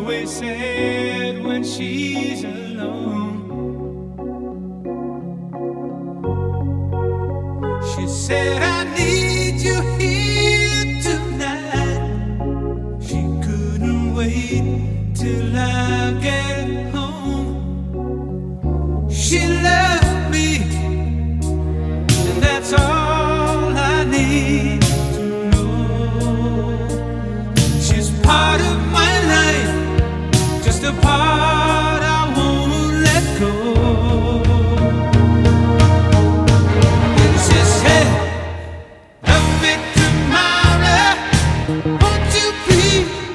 always sad when she's alone. She said, I need. to be.